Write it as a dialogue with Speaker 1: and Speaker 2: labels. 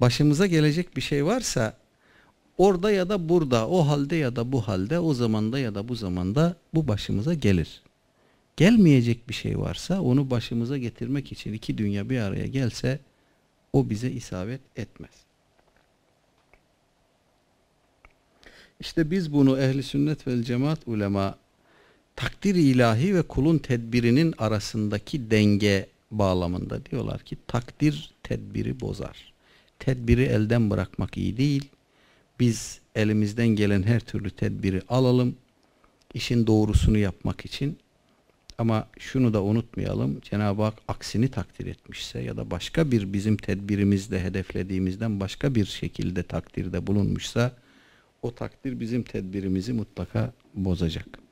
Speaker 1: Başımıza gelecek bir şey varsa orada ya da burada, o halde ya da bu halde, o zamanda ya da bu zamanda bu başımıza gelir. Gelmeyecek bir şey varsa onu başımıza getirmek için iki dünya bir araya gelse o bize isabet etmez. İşte biz bunu ehli sünnet vel cemaat ulema takdir ilahi ve kulun tedbirinin arasındaki denge bağlamında diyorlar ki takdir tedbiri bozar. Tedbiri elden bırakmak iyi değil. Biz elimizden gelen her türlü tedbiri alalım. işin doğrusunu yapmak için ama şunu da unutmayalım. Cenab-ı Hak aksini takdir etmişse ya da başka bir bizim tedbirimizde hedeflediğimizden başka bir şekilde takdirde bulunmuşsa o takdir bizim tedbirimizi mutlaka bozacak.